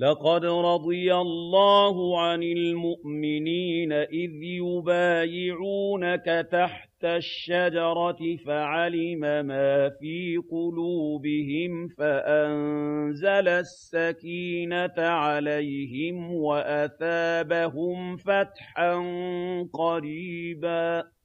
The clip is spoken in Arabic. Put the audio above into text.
لَّقَدْ رَضِيَ اللَّهُ عَنِ الْمُؤْمِنِينَ إِذْ يُبَايِعُونَكَ تَحْتَ الشَّجَرَةِ فَعَلِمَ مَا فِي قُلُوبِهِمْ فَأَنزَلَ السَّكِينَةَ عَلَيْهِمْ وَأَثَابَهُمْ فَتْحًا قَرِيبًا.